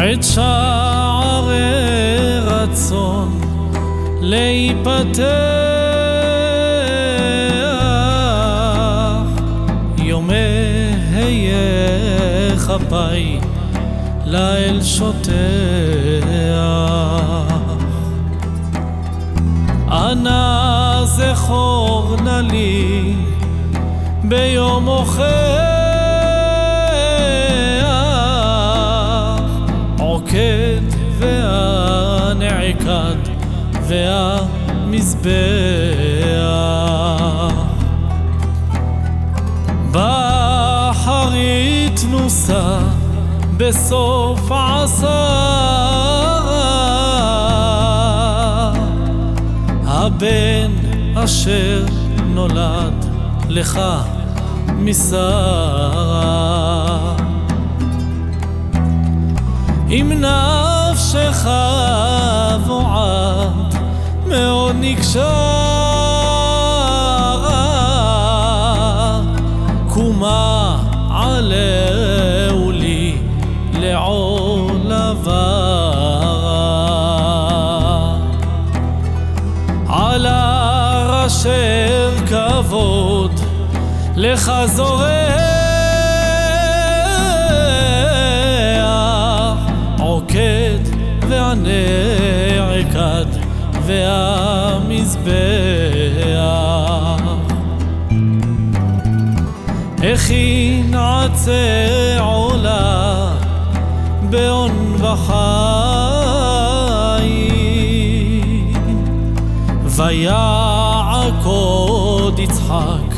את שערי רצון להיפתח. יומי היה כפיי לאל שוטח אנא זכור נא לי ביום אוכל והנעקד והמזבח. בחרית נוסה בסוף עשר הבן אשר נולד לך משרה. אם נפשך בועד מאוד נקשרה קומה עלהו לי לעולבה על הר אשר כבוד לך והמזבח. הכין עצי עולה בהון וחיים. ויעקוד יצחק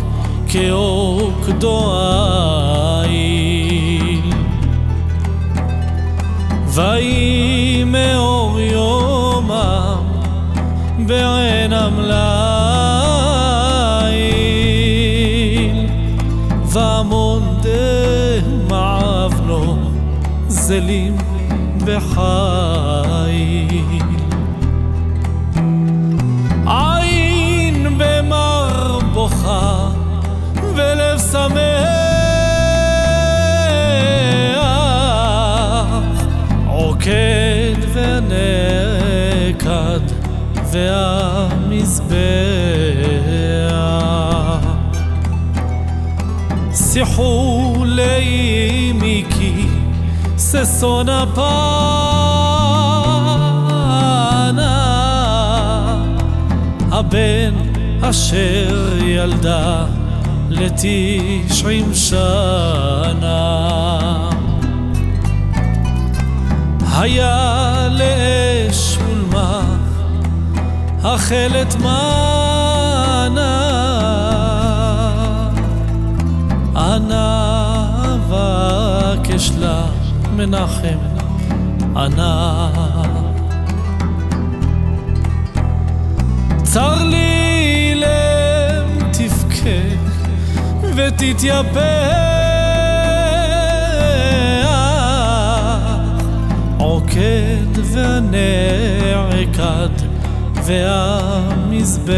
כאוק דואיל ויהי יומם בעין המליל ועמון דמעבנו זלים בחיל והמזבח. שיחו לאימיקי ששון הפנה הבן אשר ילדה לתשעים שנה. היה החלת מנה אנא אבקש לה מנחם אנא. צר לי לב תבכה ותתייבש והמזבח.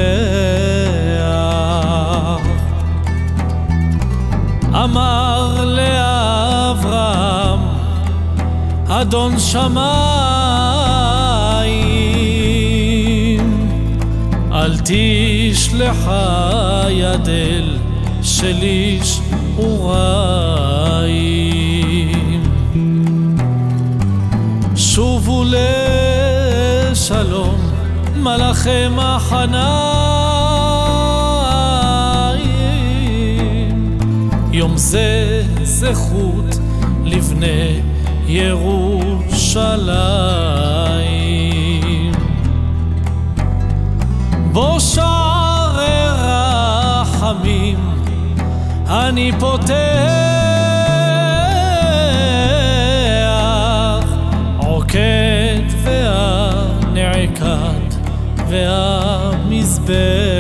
אמר לאברהם אדון שמיים אל תשלחה יד אל של איש ורעים מלאכי מחניים יום זה זכות לבני ירושלים. בו שערי רחמים אני פותח והמזבח